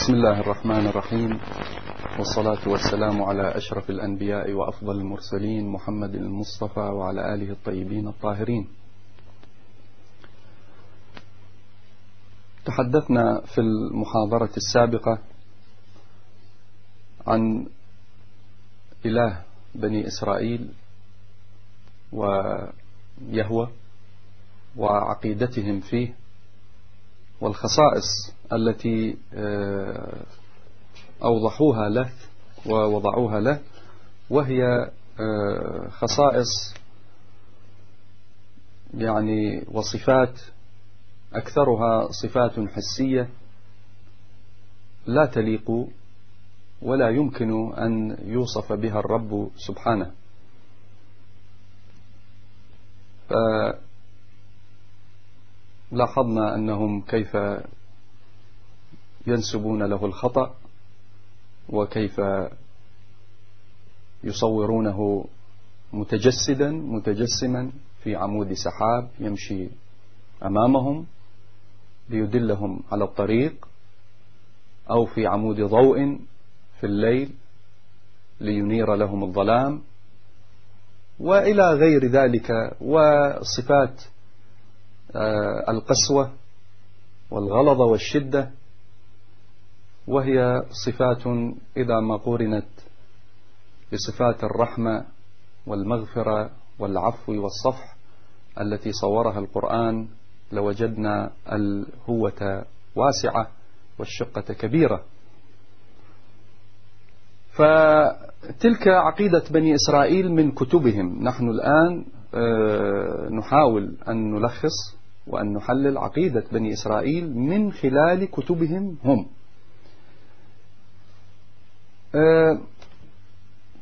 بسم الله الرحمن الرحيم. والصلاة والسلام على أشرف الأنبياء وأفضل المرسلين محمد المصطفى وعلى آله الطيبين الطاهرين. تحدثنا في المحاضرة السابقة عن إله بني إسرائيل ويهوى وعقيدتهم فيه والخصائص التي آه، أوضحوها له ووضعوها له وهي آه، خصائص يعني وصفات أكثرها صفات حسية لا تليق ولا يمكن أن يوصف بها الرب سبحانه. لاحظنا أنهم كيف ينسبون له الخطأ وكيف يصورونه متجسدا متجسما في عمود سحاب يمشي أمامهم ليدلهم على الطريق أو في عمود ضوء في الليل لينير لهم الظلام وإلى غير ذلك وصفات القسوة والغلظة والشدة وهي صفات إذا ما قورنت بصفات الرحمة والمغفرة والعفو والصفح التي صورها القرآن لوجدنا الهوة واسعة والشقة كبيرة. فتلك عقيدة بني إسرائيل من كتبهم. نحن الآن آه، نحاول أن نلخص وأن نحلل عقيدة بني إسرائيل من خلال كتبهم هم. آه،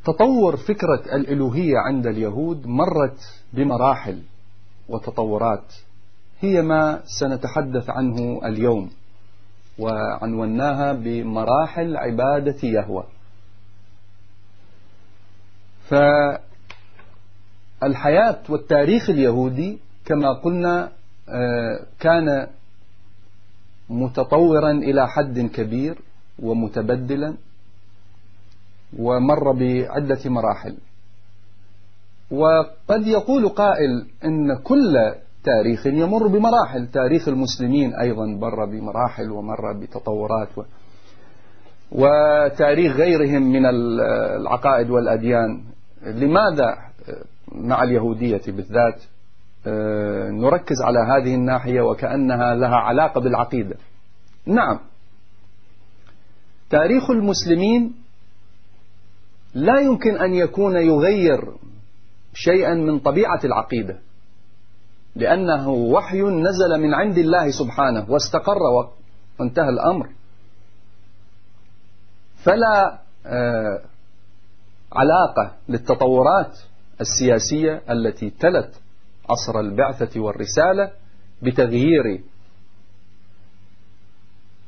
تطور فكرة الإلوهية عند اليهود مرت بمراحل وتطورات. هي ما سنتحدث عنه اليوم وعنوناها بمراحل عبادة يهوه فالحياة والتاريخ اليهودي كما قلنا كان متطورا إلى حد كبير ومتبدلا ومر بعدة مراحل. وقد يقول قائل إن كل تاريخ يمر بمراحل تاريخ المسلمين أيضا مر بمراحل ومر بتطورات و وتاريخ غيرهم من العقائد والأديان. لماذا مع اليهودية بالذات؟ آه، نركز على هذه الناحية وكأنها لها علاقة بالعقيدة. نعم. تاريخ المسلمين لا يمكن أن يكون يغير شيئا من طبيعة العقيدة لأنه وحي نزل من عند الله سبحانه واستقر وانتهى الأمر. فلا آه، علاقة للتطورات السياسية التي تلت عصر البعثة والرسالة بتغيير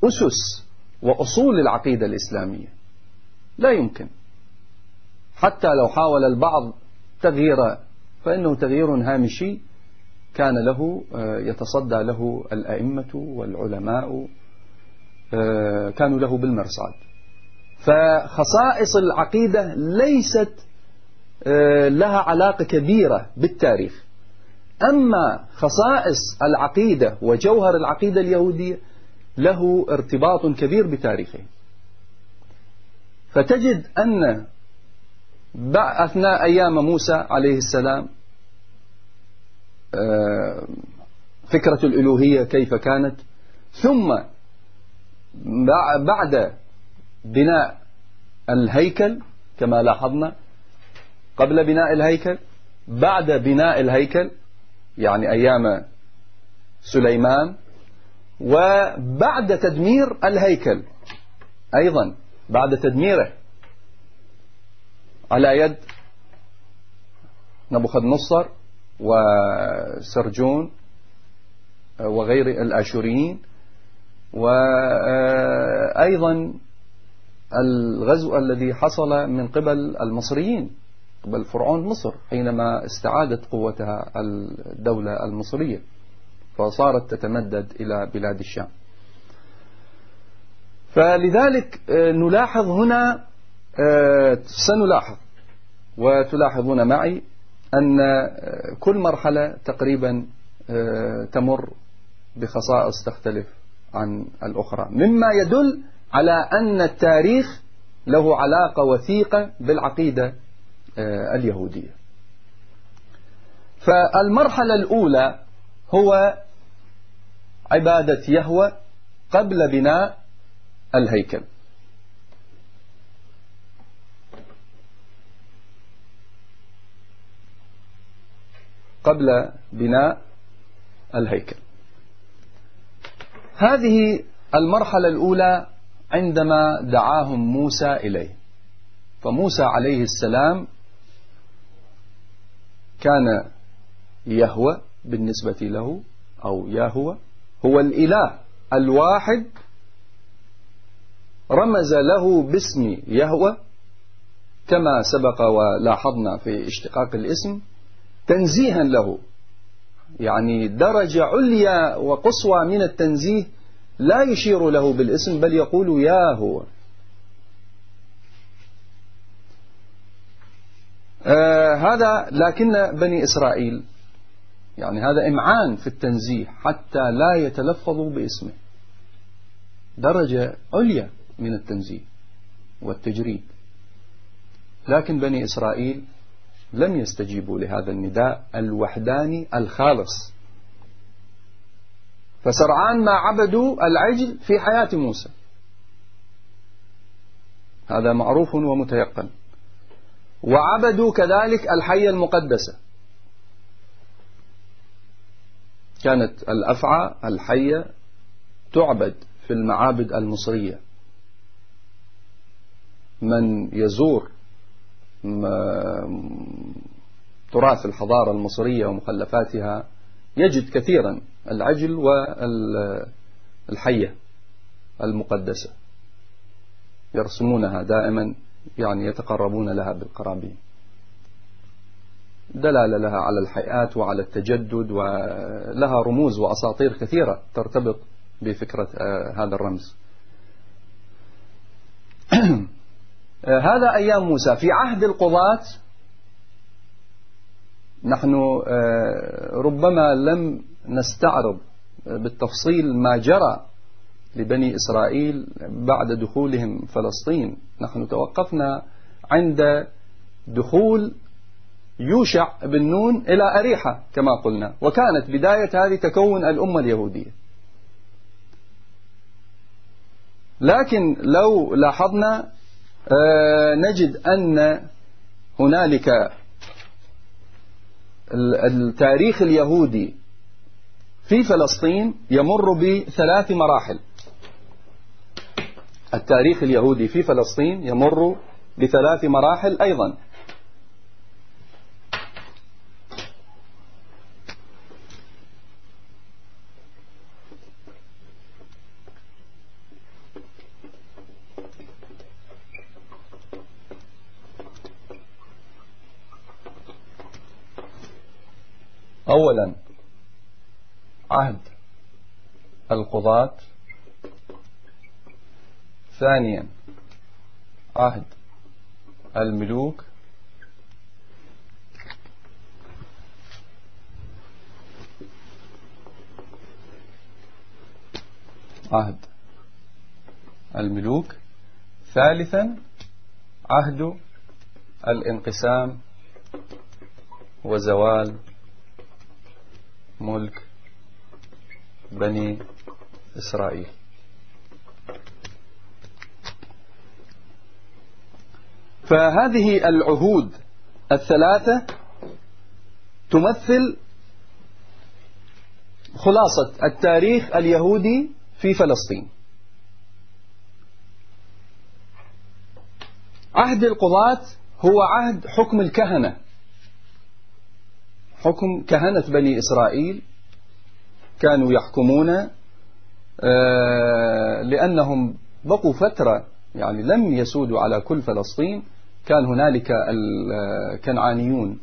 أسس وأصول العقيدة الإسلامية. لا يمكن. حتى لو حاول البعض تغيير فإنه تغيير هامشي كان له آه، يتصدى له الأئمة والعلماء آه، كانوا له بالمرصاد. فخصائص العقيدة ليست آه، لها علاقة كبيرة بالتاريخ. أما خصائص العقيدة وجوهر العقيدة اليهودية له ارتباط كبير بتاريخه. فتجد أن أثناء أيام موسى عليه السلام آه، فكرة الألوهية كيف كانت ثم بعد بناء الهيكل كما لاحظنا قبل بناء الهيكل بعد بناء الهيكل يعني أيام سليمان وبعد تدمير الهيكل أيضا بعد تدميره على يد نبوخذ نصر وسرجون وغير الآشوريين وأيضا الغزو الذي حصل من قبل المصريين. قبل فرعون مصر حينما استعادت قوتها الدولة المصرية فصارت تتمدد إلى بلاد الشام. فلذلك آه، نلاحظ هنا آه، سنلاحظ وتلاحظون معي أن كل مرحلة تقريبا تمر بخصائص تختلف عن الأخرى. مما يدل على أن التاريخ له علاقة وثيقة بالعقيدة اليهودية. فالمرحلة الأولى هو عبادة يهوى قبل بناء الهيكل. قبل بناء الهيكل. هذه المرحلة الأولى عندما دعاهم موسى إليه. فموسى عليه السلام كان يهوى بالنسبة له أو يهوى هو الإله الواحد رمز له باسم يهوى كما سبق ولاحظنا في اشتقاق الاسم تنزيها له. يعني درجة عليا وقصوى من التنزيه لا يشير له بالاسم بل يقول يا هو آه هذا لكن بني إسرائيل يعني هذا إمعان في التنزيه حتى لا يتلفظوا باسمه. درجة عليا من التنزيه والتجريد. لكن بني إسرائيل لم يستجيبوا لهذا النداء الوحداني الخالص. فسرعان ما عبدوا العجل في حياة موسى. هذا معروف ومتيقن. وعبدوا كذلك الحية المقدسة كانت الأفعى الحية تعبد في المعابد المصرية. من يزور تراث الحضارة المصرية ومخلفاتها يجد كثيرا العجل والحية المقدسة يرسمونها دائما يعني يتقربون لها بالقرابين. دلالة لها على الحياة وعلى التجدد ولها رموز وأساطير كثيرة ترتبط بفكرة آه، هذا الرمز. هذا أيام موسى. في عهد القضاة نحن آه، ربما لم نستعرض بالتفصيل ما جرى لبني إسرائيل بعد دخولهم فلسطين. نحن توقفنا عند دخول يوشع بن نون إلى أريحة كما قلنا وكانت بداية هذه تكون الأمة اليهودية. لكن لو لاحظنا آه، نجد أن هنالك التاريخ اليهودي في فلسطين يمر بثلاث مراحل. التاريخ اليهودي في فلسطين يمر بثلاث مراحل أيضا. أولا عهد القضاة ثانيا عهد الملوك. عهد الملوك. ثالثا عهد الانقسام وزوال ملك بني إسرائيل. فهذه العهود الثلاثة تمثل خلاصة التاريخ اليهودي في فلسطين. عهد القضاة هو عهد حكم الكهنة. حكم كهنة بني إسرائيل كانوا يحكمون آه، لأنهم بقوا فترة يعني لم يسودوا على كل فلسطين. كان هنالك الكنعانيون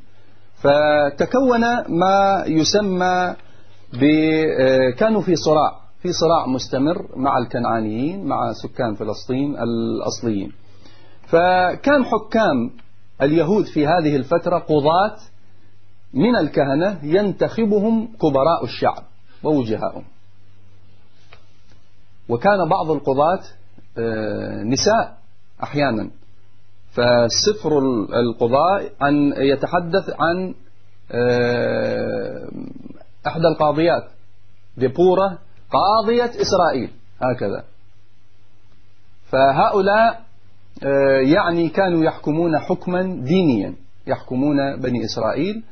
فتكون ما يسمى كانوا في صراع في صراع مستمر مع الكنعانيين مع سكان فلسطين الأصليين. فكان حكام اليهود في هذه الفترة قضاة من الكهنة ينتخبهم كبراء الشعب ووجهاؤهم. وكان بعض القضاة آه، نساء أحيانا. فسفر القضاء أن يتحدث عن آه، إحدى القاضيات. ديبورة قاضية إسرائيل. هكذا. فهؤلاء آه، يعني كانوا يحكمون حكما دينيا. يحكمون بني إسرائيل.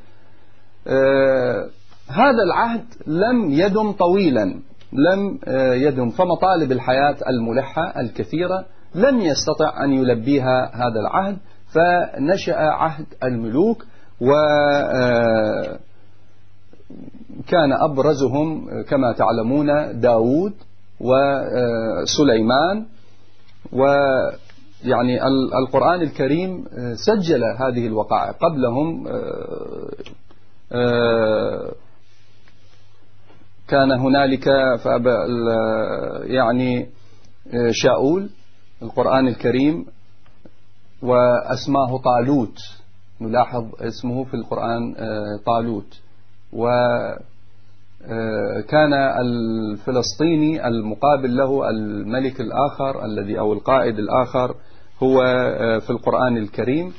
آه، هذا العهد لم يدم طويلا. لم يدم. فمطالب الحياة الملحة الكثيرة لم يستطع أن يلبيها هذا العهد فنشأ عهد الملوك و كان أبرزهم كما تعلمون داود وسليمان ويعني القرآن الكريم سجل هذه الوقائع قبلهم كان هنالك يعني شاؤول القرآن الكريم وأسماه طالوت. نلاحظ اسمه في القرآن طالوت. وكان الفلسطيني المقابل له الملك الآخر الذي أو القائد الآخر هو في القرآن الكريم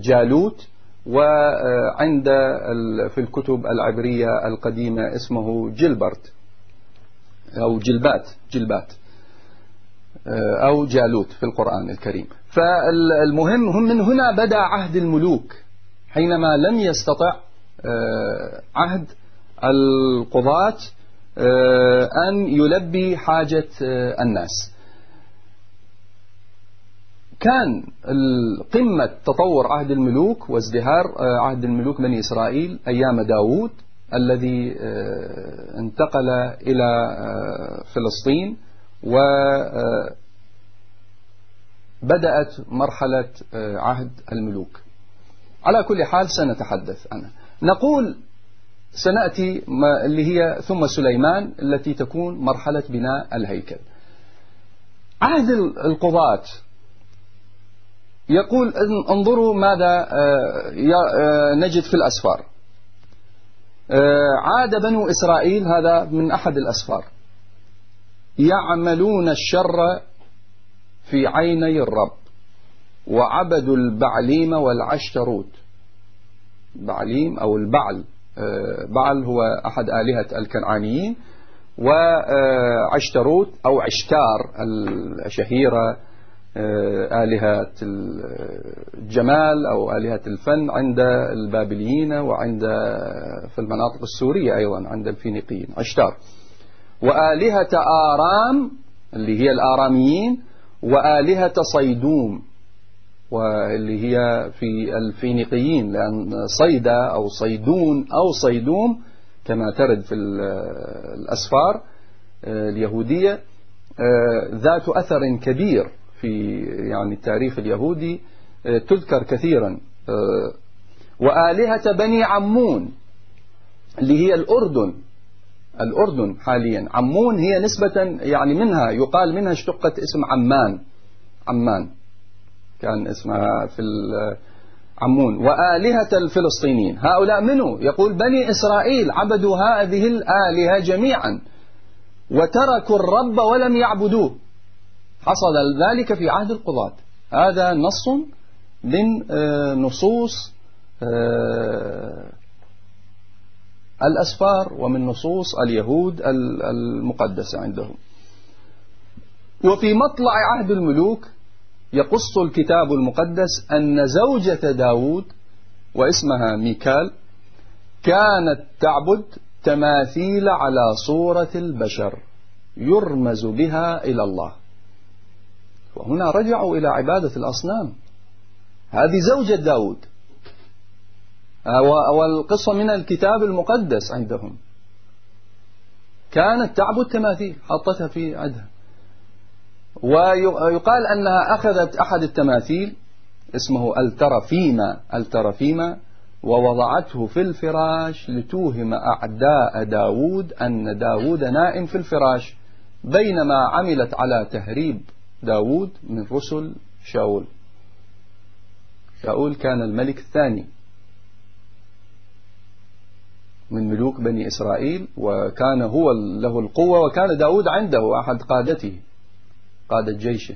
جالوت. وعند في الكتب العبرية القديمة اسمه جلبرت أو جلبات جلبات أو جالوت في القرآن الكريم. فالمهم هم من هنا بدأ عهد الملوك. حينما لم يستطع آه، عهد القضاة آه، أن يلبي حاجة آه، الناس. كان قمة تطور عهد الملوك وازدهار عهد الملوك بني إسرائيل أيام داود الذي انتقل إلى فلسطين. وبدأت مرحلة عهد الملوك. على كل حال سنتحدث عنها نقول سنأتي اللي هي ثم سليمان التي تكون مرحلة بناء الهيكل. عهد القضاة يقول انظروا ماذا آه، آه، نجد في الأسفار. آه، عاد بنو إسرائيل هذا من أحد الأسفار. يعملون الشر في عيني الرب. وعبدوا البعليم والعشتروت. بعليم أو البعل. آه، بعل هو أحد آلهة الكنعانيين. وعشتروت أو عشتار الشهيرة آه، آلهة الجمال أو آلهة الفن عند البابليين وعند في المناطق السورية أيضا عند الفينيقيين. عشتار. وآلهة آرام اللي هي الآراميين وآلهة صيدوم واللي هي في الفينيقيين لأن صيدا أو صيدون أو صيدوم كما ترد في الأسفار آه، اليهودية آه، ذات أثر كبير في يعني التاريخ اليهودي آه، تذكر كثيرا وآلهة بني عمون اللي هي الأردن. الأردن حاليا. عمون هي نسبة يعني منها يقال منها اشتقت اسم عمان. عمان كان اسمها في عمون. وآلهة الفلسطينيين. هؤلاء منه يقول بني إسرائيل. عبدوا هذه الآلهة جميعا. وتركوا الرب ولم يعبدوه. حصل ذلك في عهد القضاة. هذا نص من آه، نصوص آه، الأسفار ومن نصوص اليهود المقدسة عندهم. وفي مطلع عهد الملوك يقص الكتاب المقدس أن زوجة داود واسمها ميكال كانت تعبد تماثيل على صورة البشر يرمز بها إلى الله. وهنا رجعوا إلى عبادة الأصنام. هذه زوجة داود. والقصة من الكتاب المقدس عندهم. كانت تعبد تماثيل حطتها في عدها. ويقال أنها أخذت أحد التماثيل اسمه الترفيما الترفيما ووضعته في الفراش لتوهم أعداء داود أن داود نائم في الفراش بينما عملت على تهريب داود من رسل شاول. شاول كان الملك الثاني. من ملوك بني إسرائيل وكان هو له القوة وكان داود عنده أحد قادته قادة جيشه.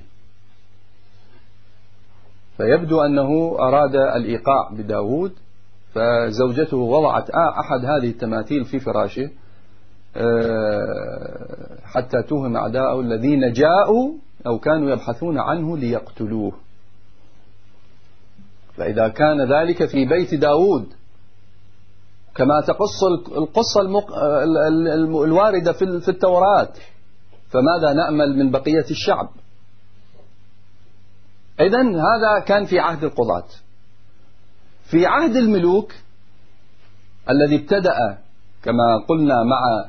فيبدو أنه أراد الإيقاع بداود فزوجته وضعت أحد هذه التماثيل في فراشه آه، حتى توهم أعداءه الذين جاءوا أو كانوا يبحثون عنه ليقتلوه. فإذا كان ذلك في بيت داود كما تقص القصة. الواردة في التوراة. فماذا نأمل من بقية الشعب؟ إذا هذا كان في عهد القضاة. في عهد الملوك الذي ابتدأ كما قلنا مع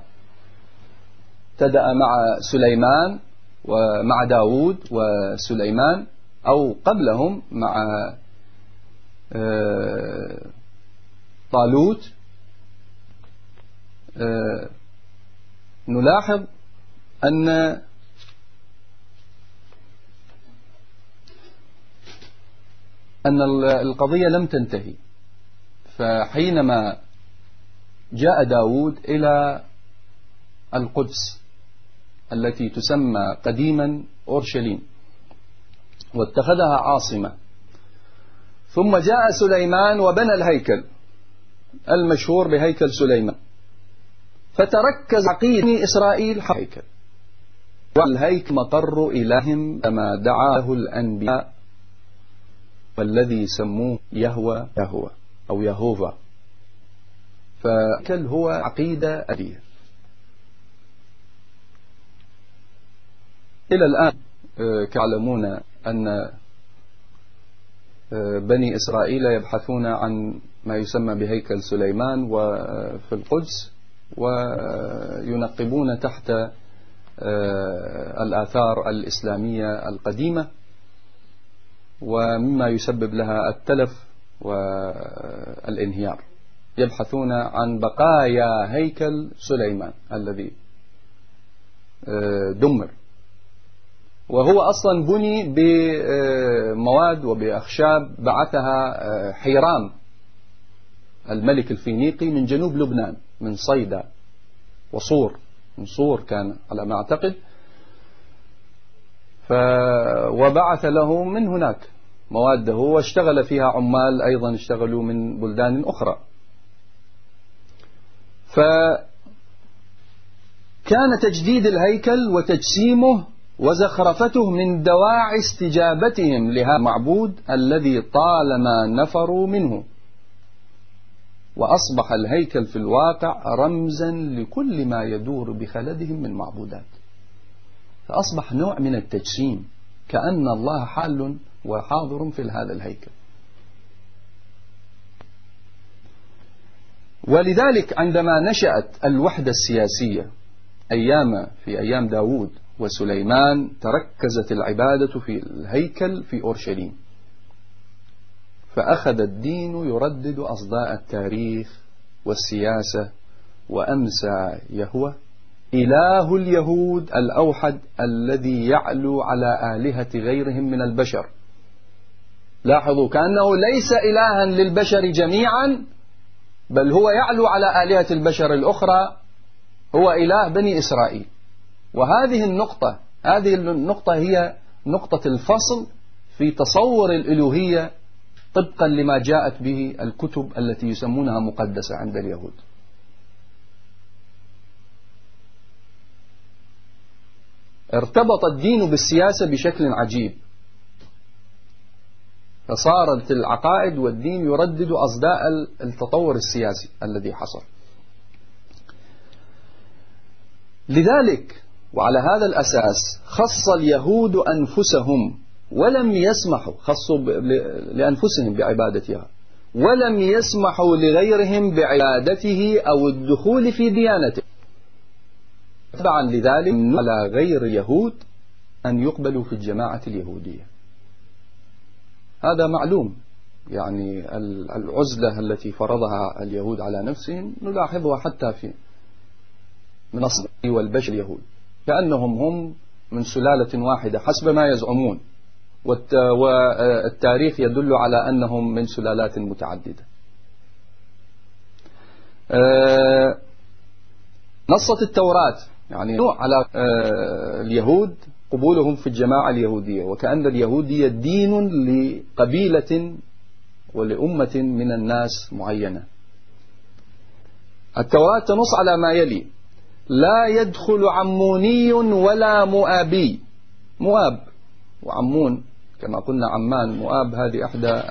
ابتدأ مع سليمان ومع داود وسليمان أو قبلهم مع آه، طالوت. نلاحظ أن أن القضية لم تنتهي. فحينما جاء داود إلى القدس التي تسمى قديما أورشليم واتخذها عاصمة ثم جاء سليمان وبنى الهيكل المشهور بهيكل سليمان. فتركز عقيد إسرائيل هيكل والهيكل مقر إلههم كما دعاه الأنبياء والذي سموه يهوى يهوى أو يهوفا. فكل هو عقيدة أبيه إلى الآن آه، تعلمون أن آه، بني إسرائيل يبحثون عن ما يسمى بهيكل سليمان وفي القدس وينقبون تحت آه، الآثار الإسلامية القديمة ومما يسبب لها التلف والانهيار. يبحثون عن بقايا هيكل سليمان الذي دمر. وهو أصلا بني بمواد وبأخشاب بعثها آه، حيرام الملك الفينيقي من جنوب لبنان. من صيدا وصور من صور كان على ما أعتقد. ف وبعث له من هناك موادة واشتغل فيها عمال أيضا اشتغلوا من بلدان أخرى. فكان تجديد الهيكل وتجسيمه وزخرفته من دواعي استجابتهم لهذا المعبود الذي طالما نفروا منه. وأصبح الهيكل في الواقع رمزا لكل ما يدور بخلدهم من معبودات. فأصبح نوع من التجسيم كأن الله حال وحاضر في هذا الهيكل. ولذلك عندما نشأت الوحدة السياسية أيام في أيام داود وسليمان تركزت العبادة في الهيكل في أورشليم. فأخذ الدين يردد أصداء التاريخ والسياسة وأمسى يهوى. إله اليهود الأوحد الذي يعلو على آلهة غيرهم من البشر. لاحظوا كأنه ليس إلها للبشر جميعا بل هو يعلو على آلهة البشر الأخرى هو إله بني إسرائيل. وهذه النقطة هذه النقطة هي نقطة الفصل في تصور الألوهية طبقا لما جاءت به الكتب التي يسمونها مقدسة عند اليهود. ارتبط الدين بالسياسة بشكل عجيب. فصارت العقائد والدين يردد أصداء التطور السياسي الذي حصل. لذلك وعلى هذا الأساس خص اليهود أنفسهم ولم يسمحوا خصوا لأنفسهم بعبادتها. ولم يسمحوا لغيرهم بعبادته أو الدخول في ديانته. تبعا لذلك على غير اليهود أن يقبلوا في الجماعة اليهودية. هذا معلوم. يعني العزلة التي فرضها اليهود على نفسهم نلاحظها حتى في من أصل والبشر اليهود. كأنهم هم من سلالة واحدة حسب ما يزعمون. والتاريخ يدل على أنهم من سلالات متعددة. آه، نصت التوراة يعني على آه، اليهود قبولهم في الجماعة اليهودية وكأن اليهودية دين لقبيلة ولأمة من الناس معينة. التوراة تنص على ما يلي لا يدخل عموني ولا مؤابي. مؤاب وعمون كما قلنا عمان مؤاب هذه إحدى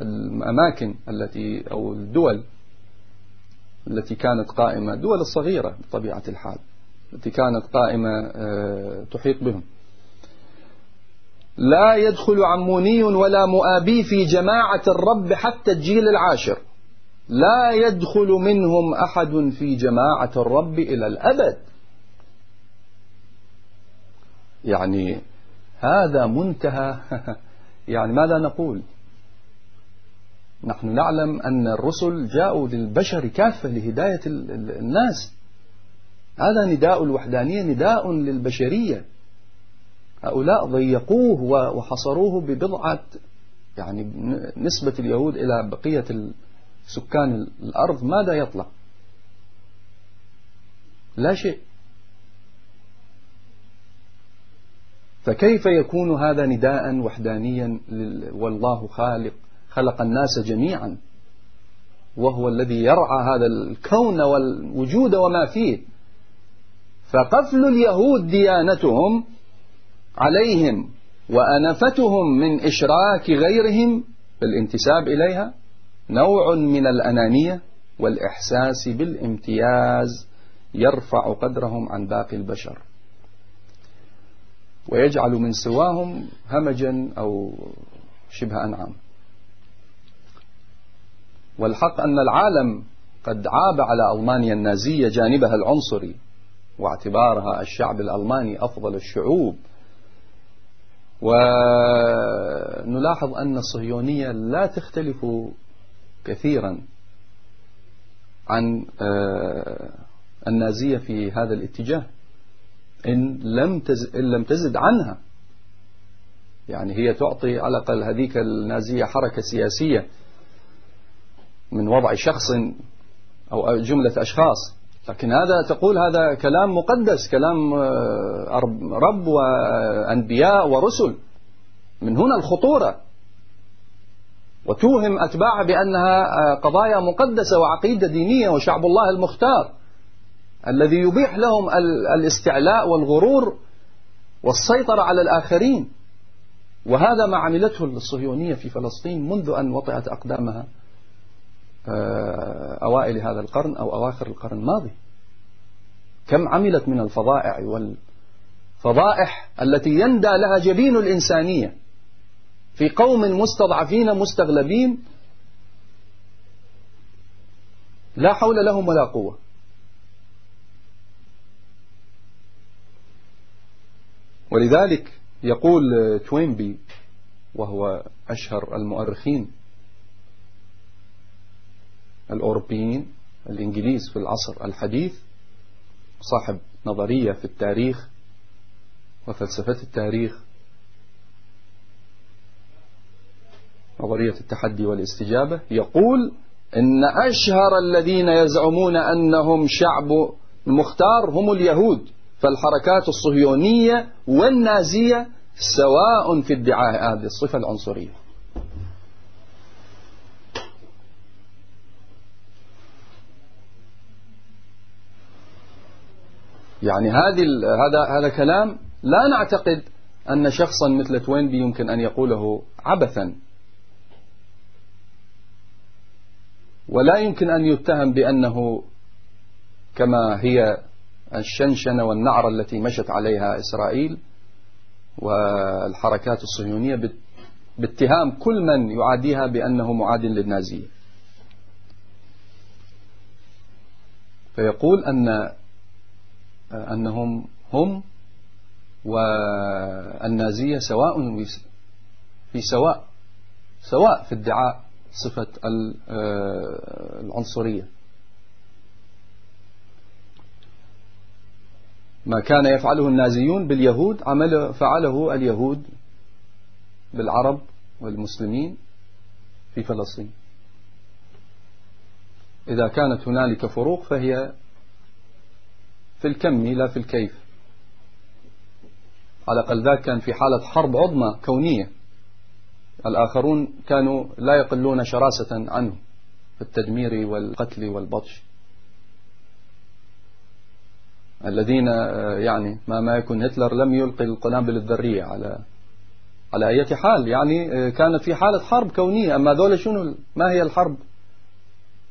الأماكن التي أو الدول التي كانت قائمة دول الصغيرة بطبيعة الحال التي كانت قائمة آه، تحيط بهم. لا يدخل عموني ولا مؤابي في جماعة الرب حتى الجيل العاشر. لا يدخل منهم أحد في جماعة الرب إلى الأبد. يعني هذا منتهى يعني ماذا نقول؟ نحن نعلم أن الرسل جاءوا للبشر كافة لهداية الناس. هذا نداء الوحدانية نداء للبشرية. هؤلاء ضيقوه وحصروه ببضعة يعني نسبة اليهود إلى بقية سكان الأرض. ماذا يطلع؟ لا شيء. فكيف يكون هذا نداء وحدانيا والله خالق خلق الناس جميعا وهو الذي يرعى هذا الكون والوجود وما فيه. فقفل اليهود ديانتهم عليهم وأنفتهم من إشراك غيرهم بالانتساب إليها نوع من الأنانية والإحساس بالامتياز يرفع قدرهم عن باقي البشر. ويجعل من سواهم همجا أو شبه أنعام. والحق أن العالم قد عاب على ألمانيا النازية جانبها العنصري واعتبارها الشعب الألماني أفضل الشعوب. ونلاحظ أن الصهيونية لا تختلف كثيرا عن آه، النازية في هذا الاتجاه. إن لم إن لم تزد عنها. يعني هي تعطي على الأقل هذيك النازية حركة سياسية من وضع شخص أو جملة أشخاص. لكن هذا تقول هذا كلام مقدس كلام آه، رب وأنبياء ورسل. من هنا الخطورة. وتوهم أتباعها بأنها آه، قضايا مقدسة وعقيدة دينية وشعب الله المختار. الذي يبيح لهم الاستعلاء والغرور والسيطرة على الآخرين. وهذا ما عملته الصهيونية في فلسطين منذ أن وطئت أقدامها آه، أوائل هذا القرن أو أواخر القرن الماضي. كم عملت من الفظائع والفضائح التي يندى لها جبين الإنسانية في قوم مستضعفين مستغلبين لا حول لهم ولا قوة. ولذلك يقول توينبي وهو أشهر المؤرخين الأوروبيين الإنجليز في العصر الحديث صاحب نظرية في التاريخ وفلسفة التاريخ نظرية التحدي والاستجابة يقول إن أشهر الذين يزعمون أنهم شعب المختار هم اليهود. فالحركات الصهيونية والنازية سواء في ادعاء هذه الصفة العنصرية. يعني هذه هذا هذا كلام لا نعتقد أن شخصا مثل توينبي يمكن أن يقوله عبثا. ولا يمكن أن يتهم بأنه كما هي الشنشنة والنعرة التي مشت عليها إسرائيل والحركات الصهيونية باتهام كل من يعاديها بأنه معاد للنازية. فيقول أن أنهم هم والنازية سواء في سواء سواء في ادعاء صفة آه، العنصرية. ما كان يفعله النازيون باليهود عمل فعله اليهود بالعرب والمسلمين في فلسطين. إذا كانت هنالك فروق فهي في الكم لا في الكيف. على الأقل ذاك كان في حالة حرب عظمى كونية. الآخرون كانوا لا يقلون شراسة عنه في التدمير والقتل والبطش. الذين يعني ما ما يكون هتلر لم يلقي القنابل الذرية على على أي حال. يعني كانت في حالة حرب كونية. أما ذولا شنو؟ ما هي الحرب؟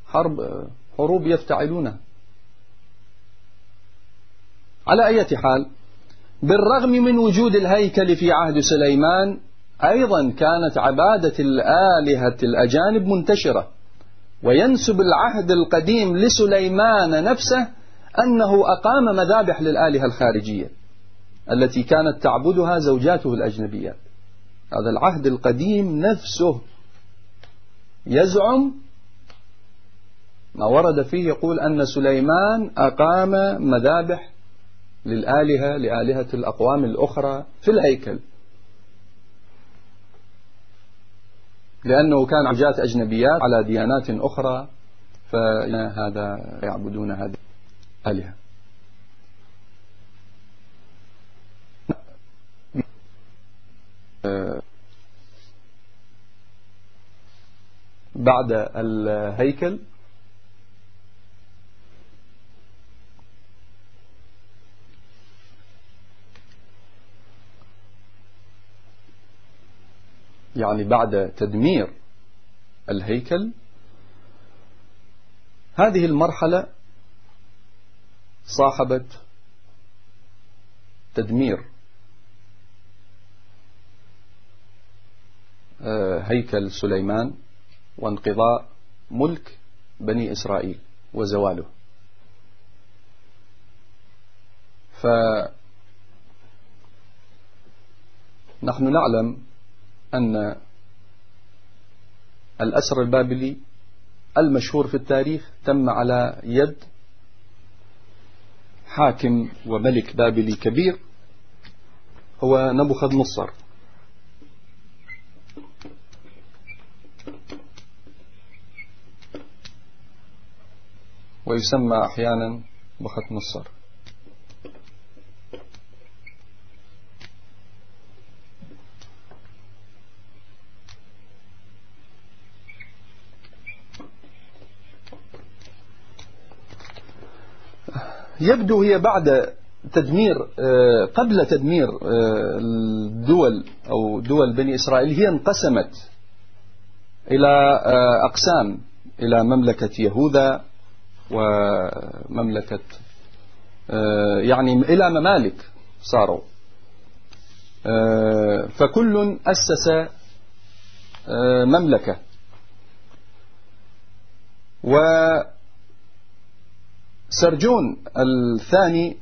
حرب حروب يفتعلونها. على أي حال بالرغم من وجود الهيكل في عهد سليمان أيضا كانت عبادة الآلهة الأجانب منتشرة. وينسب العهد القديم لسليمان نفسه أنه أقام مذابح للآلهة الخارجية التي كانت تعبدها زوجاته الأجنبيات هذا العهد القديم نفسه يزعم ما ورد فيه يقول أن سليمان أقام مذابح للآلهة لآلهة الأقوام الأخرى في الهيكل. لأنه كان عجات أجنبيات على ديانات أخرى فهذا يعبدون هذه الآلهة بعد الهيكل يعني بعد تدمير الهيكل هذه المرحلة صاحبت تدمير. آه، هيكل سليمان وانقضاء ملك بني إسرائيل وزواله. فنحن نعلم أن الأسر البابلي المشهور في التاريخ تم على يد حاكم وملك بابلي كبير هو نبوخذ نصر ويسمى أحيانا بخت نصر. يبدو هي بعد تدمير آه، قبل تدمير آه، الدول أو دول بني إسرائيل هي انقسمت إلى آه، أقسام إلى مملكة يهوذا ومملكة يعني إلى ممالك صاروا. فكل أسس مملكة. و سرجون الثاني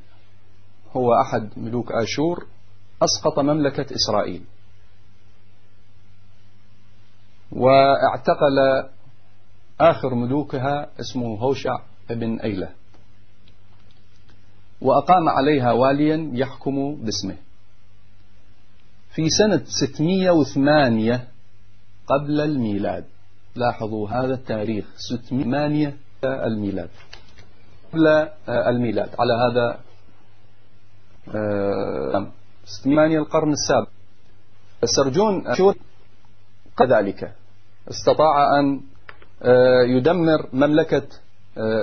هو أحد ملوك آشور أسقط مملكة إسرائيل. واعتقل آخر ملوكها اسمه هوشع بن أيلة. وأقام عليها واليا يحكم باسمه. في سنة 608 قبل الميلاد. لاحظوا هذا التاريخ 608 الميلاد. قبل آه، الميلاد. على هذا آه، ثمانية القرن السابع. سرجون أشور كذلك. استطاع أن آه، يدمر مملكة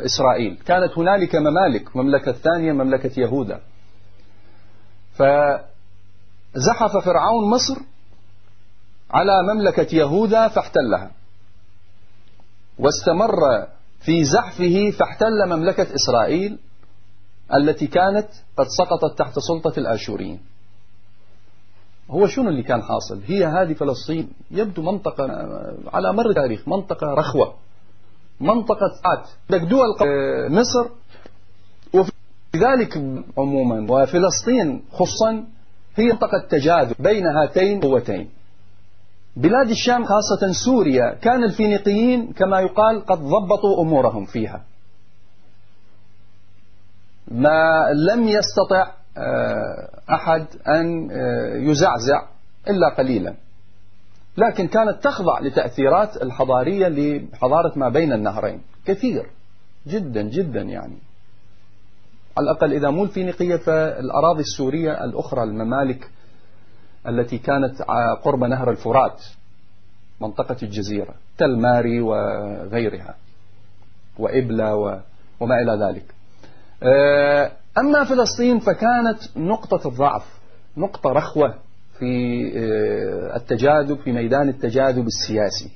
إسرائيل. كانت هنالك ممالك مملكة ثانية مملكة يهوذا فزحف فرعون مصر على مملكة يهوذا فاحتلها. واستمر في زحفه فاحتل مملكة إسرائيل التي كانت قد سقطت تحت سلطة الآشوريين. هو شنو اللي كان حاصل؟ هي هذه فلسطين يبدو منطقة على مر التاريخ منطقة رخوة منطقة ساعات دول مصر. وفي ذلك عموما وفلسطين خصوصا هي منطقة تجاذب بين هاتين القوتين بلاد الشام خاصة سوريا كان الفينيقيين كما يقال قد ضبطوا أمورهم فيها. ما لم يستطع آه، أحد أن آه، يزعزع إلا قليلا. لكن كانت تخضع لتأثيرات الحضارية لحضارة ما بين النهرين. كثير. جدا جدا يعني. على الأقل إذا مو الفينيقية فالأراضي السورية الأخرى الممالك التي كانت قرب نهر الفرات منطقة الجزيرة تلماري وغيرها وإبلة وما إلى ذلك. آه، أما فلسطين فكانت نقطة الضعف نقطة رخوة في آه، التجاذب في ميدان التجاذب السياسي.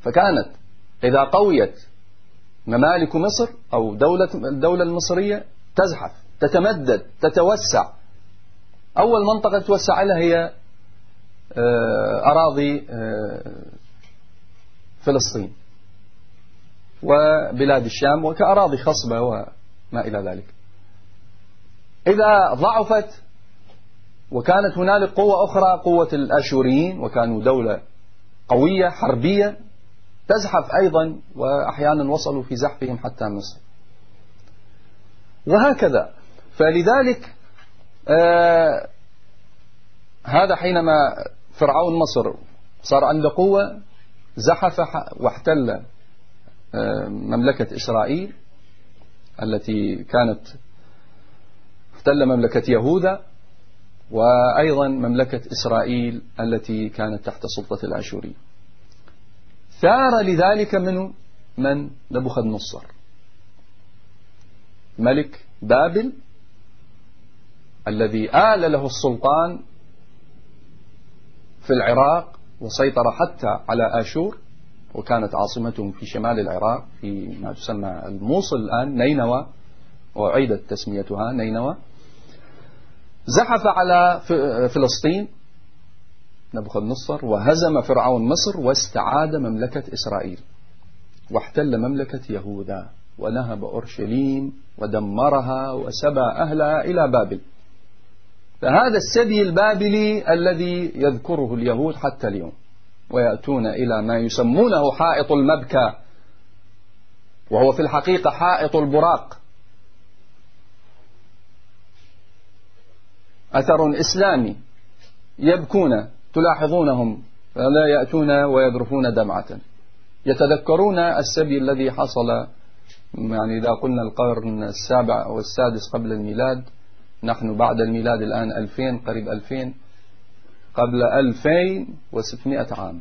فكانت إذا قويت ممالك مصر أو دولة الدولة المصرية تزحف تتمدد تتوسع أول منطقة توسع لها هي آه، أراضي آه، فلسطين وبلاد الشام وكأراضي خصبة وما إلى ذلك. إذا ضعفت وكانت هنالك قوة أخرى قوة الأشوريين وكانوا دولة قوية حربية تزحف أيضا وأحيانا وصلوا في زحفهم حتى مصر. وهكذا. فلذلك آه هذا حينما فرعون مصر صار عنده قوة زحف واحتل آه مملكة إسرائيل التي كانت احتل مملكة يهوذا وأيضا مملكة إسرائيل التي كانت تحت سلطة الأشوري ثار لذلك منه من؟ نبوخذ نصر. ملك بابل الذي آل له السلطان في العراق وسيطر حتى على آشور وكانت عاصمته في شمال العراق في ما تسمى الموصل الآن نينوى وعيدت تسميتها نينوى. زحف على فلسطين نبوخذ نصر وهزم فرعون مصر واستعاد مملكة إسرائيل واحتل مملكة يهوذا ونهب أورشليم ودمرها وسبى أهلها إلى بابل. فهذا السبي البابلي الذي يذكره اليهود حتى اليوم ويأتون إلى ما يسمونه حائط المبكى وهو في الحقيقة حائط البراق. أثر إسلامي يبكون تلاحظونهم لا يأتون ويذرفون دمعة. يتذكرون السبي الذي حصل يعني إذا قلنا القرن السابع أو السادس قبل الميلاد نحن بعد الميلاد الآن 2000 قريب 2000 قبل 2600 عام.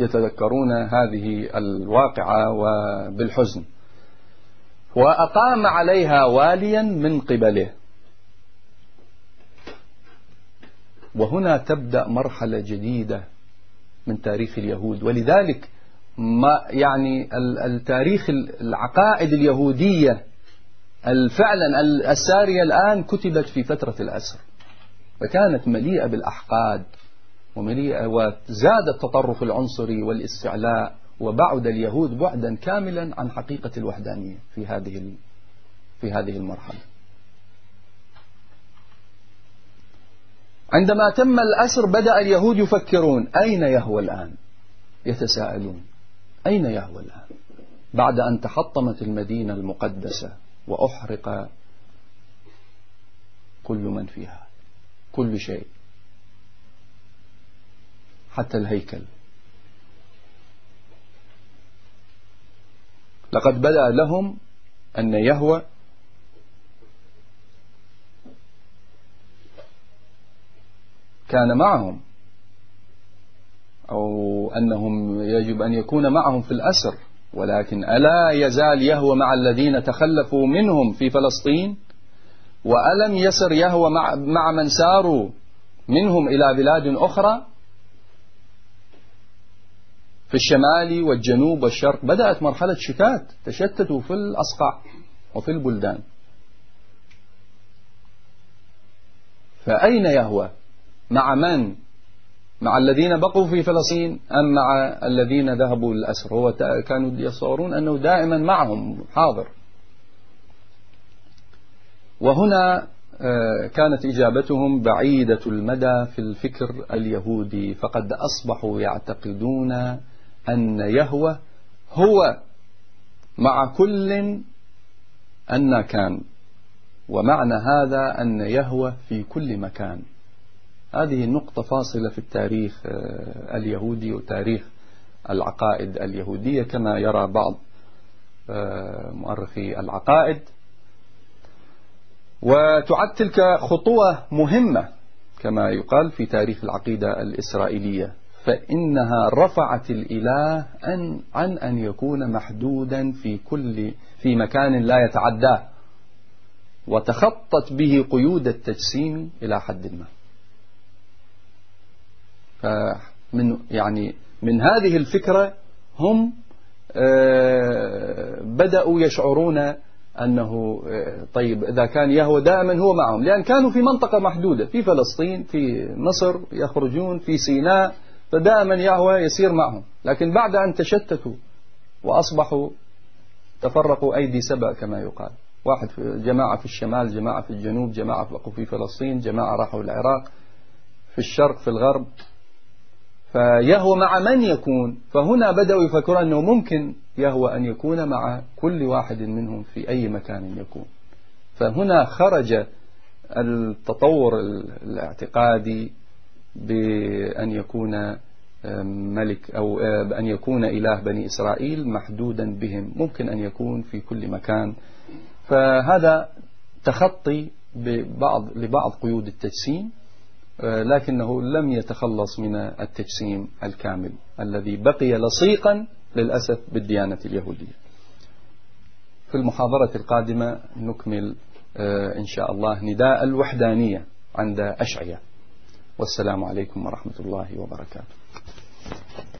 يتذكرون هذه الواقعة وبالحزن. وأقام عليها واليا من قبله. وهنا تبدأ مرحلة جديدة من تاريخ اليهود. ولذلك ما يعني التاريخ العقائد اليهودية فعلا السارية الآن كتبت في فترة الأسر فكانت مليئة بالأحقاد ومليئة وزاد التطرف العنصري والاستعلاء وبعد اليهود بعدا كاملا عن حقيقة الوحدانية في هذه في هذه المرحلة. عندما تم الأسر بدأ اليهود يفكرون أين يهوى الآن؟ يتساءلون أين يهوى الآن؟ بعد أن تحطمت المدينة المقدسة وأحرق كل من فيها كل شيء حتى الهيكل. لقد بدأ لهم أن يهوى كان معهم أو أنهم يجب أن يكون معهم في الأسر. ولكن ألا يزال يهوى مع الذين تخلفوا منهم في فلسطين؟ وألم يسر يهوى مع, من ساروا منهم إلى بلاد أخرى؟ في الشمال والجنوب والشرق بدأت مرحلة شتات تشتتوا في الأصقاع وفي البلدان. فأين يهوى؟ مع من؟ مع الذين بقوا في فلسطين أم مع الذين ذهبوا للأسر هو كانوا يصورون أنه دائما معهم حاضر. وهنا آه، كانت إجابتهم بعيدة المدى في الفكر اليهودي فقد أصبحوا يعتقدون أن يهوى هو مع كل أن كان ومعنى هذا أن يهوى في كل مكان. هذه نقطة فاصلة في التاريخ آه، اليهودي وتاريخ العقائد اليهودية كما يرى بعض آه، مؤرخي العقائد. وتعد تلك خطوة مهمة كما يقال في تاريخ العقيدة الإسرائيلية فإنها رفعت الإله عن, أن يكون محدودا في كل في مكان لا يتعداه وتخطت به قيود التجسيم إلى حد ما. فمن يعني من هذه الفكرة هم آه، بدأوا يشعرون أنه آه، طيب إذا كان يهوى دائما هو معهم لأن كانوا في منطقة محدودة في فلسطين في مصر يخرجون في سيناء فدائما يهوى يسير معهم. لكن بعد أن تشتتوا وأصبحوا تفرقوا أيدي سبع كما يقال. واحد في جماعة في الشمال جماعة في الجنوب جماعة في فلسطين جماعة راحوا العراق في الشرق في الغرب. فيهوى مع من يكون؟ فهنا بدأوا يفكرون أنه ممكن يهوى أن يكون مع كل واحد منهم في أي مكان يكون. فهنا خرج التطور الاعتقادي بأن يكون ملك أو أن يكون إله بني إسرائيل محدودا بهم ممكن أن يكون في كل مكان. فهذا تخطي ببعض لبعض قيود التجسيم. لكنه لم يتخلص من التجسيم الكامل الذي بقي لصيقا للأسف بالديانة اليهودية. في المحاضرة القادمة نكمل آه، إن شاء الله نداء الوحدانية عند أشعية. والسلام عليكم ورحمة الله وبركاته.